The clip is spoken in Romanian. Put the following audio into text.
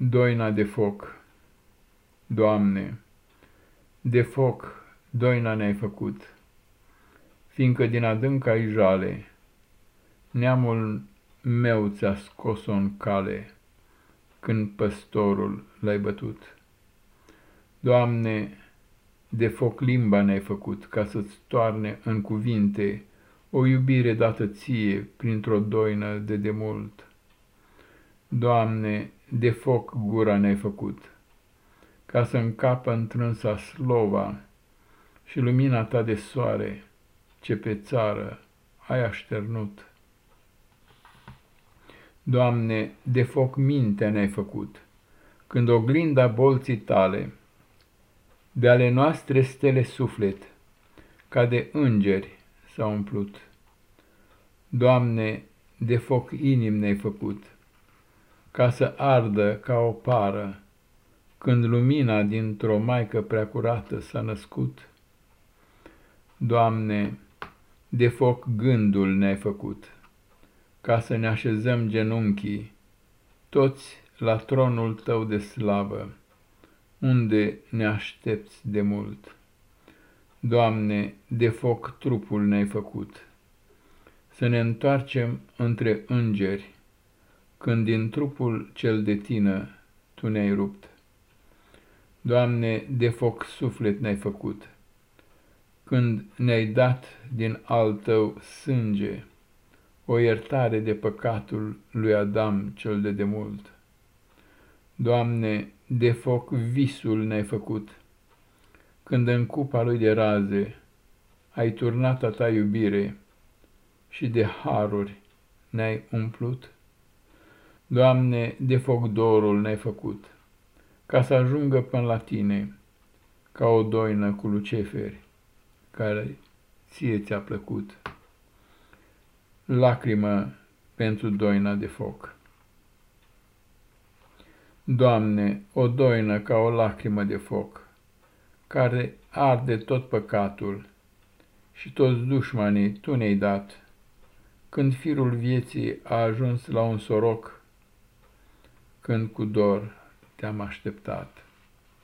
Doina de foc Doamne, de foc doina ne-ai făcut, Fiindcă din adânc ai jale, Neamul meu ți-a scos-o în cale, Când păstorul l-ai bătut. Doamne, de foc limba ne-ai făcut, Ca să-ți toarne în cuvinte O iubire dată ție Printr-o doină de demult. Doamne, de foc gura ne-ai făcut, ca să încapă întrânsa slova și lumina ta de soare, ce pe țară ai așternut. Doamne, de foc mintea ne-ai făcut, când oglinda bolții tale, de ale noastre stele suflet, ca de îngeri s-a umplut. Doamne, de foc inim ne-ai făcut, ca să ardă ca o pară, când lumina dintr-o maică preacurată s-a născut. Doamne, de foc gândul ne-ai făcut, ca să ne așezăm genunchii, toți la tronul tău de slavă, unde ne aștepți de mult. Doamne, de foc trupul ne-ai făcut, să ne întoarcem între îngeri, când din trupul cel de tină tu ne-ai rupt. Doamne, de foc suflet ne-ai făcut, când ne-ai dat din al tău sânge o iertare de păcatul lui Adam cel de demult. Doamne, de foc visul ne-ai făcut, când în cupa lui de raze ai turnat a ta iubire și de haruri ne-ai umplut. Doamne, de foc dorul ne-ai făcut, ca să ajungă până la tine, ca o doină cu luceferi, care ție ți-a plăcut. Lacrimă pentru doina de foc. Doamne, o doină ca o lacrimă de foc, care arde tot păcatul și toți dușmanii Tu ne-ai dat, când firul vieții a ajuns la un soroc, când cu dor te-am așteptat.